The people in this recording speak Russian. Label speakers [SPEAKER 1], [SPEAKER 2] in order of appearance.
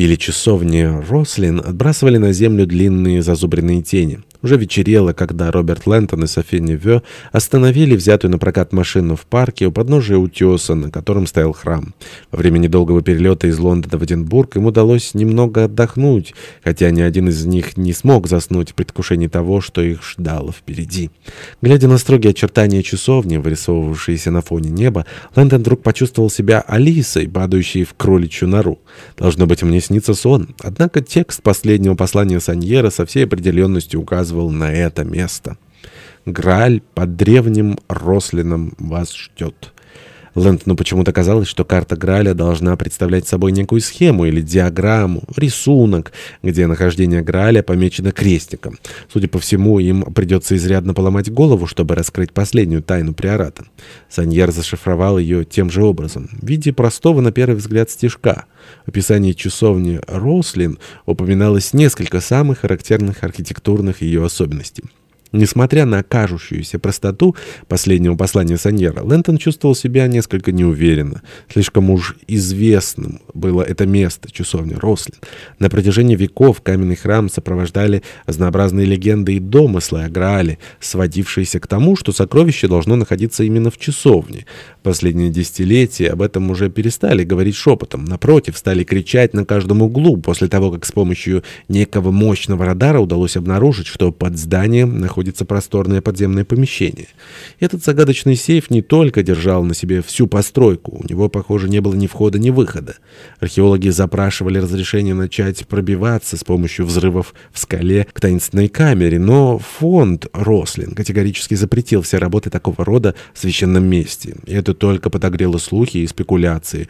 [SPEAKER 1] шпили часовни Рослин отбрасывали на землю длинные зазубренные тени. Уже вечерело, когда Роберт Лэнтон и Софи Неве остановили взятую на прокат машину в парке у подножия утеса, на котором стоял храм. Во время недолгого перелета из Лондона в Эдинбург им удалось немного отдохнуть, хотя ни один из них не смог заснуть в предвкушении того, что их ждало впереди. Глядя на строгие очертания часовни, вырисовывавшиеся на фоне неба, Лэндон вдруг почувствовал себя Алисой, падающей в кроличью нору. Должно быть, мне снится сон. Однако текст последнего послания Саньера со всей определенностью указывает, указывал на это место. Грааль под древним Рослином вас ждет. Лэнтону почему-то казалось, что карта Граля должна представлять собой некую схему или диаграмму, рисунок, где нахождение Граля помечено крестиком. Судя по всему, им придется изрядно поломать голову, чтобы раскрыть последнюю тайну приората. Саньер зашифровал ее тем же образом, в виде простого, на первый взгляд, стежка. В описании часовни Рослин упоминалось несколько самых характерных архитектурных ее особенностей. Несмотря на кажущуюся простоту последнего послания Саньера, Лэнтон чувствовал себя несколько неуверенно. Слишком уж известным было это место, часовня Рослин. На протяжении веков каменный храм сопровождали разнообразные легенды и домыслы о Граале, сводившиеся к тому, что сокровище должно находиться именно в часовне. Последние десятилетия об этом уже перестали говорить шепотом. Напротив, стали кричать на каждом углу после того, как с помощью некого мощного радара удалось обнаружить, что под зданием находится находится просторное подземное помещение. Этот загадочный сейф не только держал на себе всю постройку, у него, похоже, не было ни входа, ни выхода. Археологи запрашивали разрешение начать пробиваться с помощью взрывов в скале к таинственной камере, но фонд Рослин категорически запретил все работы такого рода в священном месте. И это только подогрело слухи и спекуляции.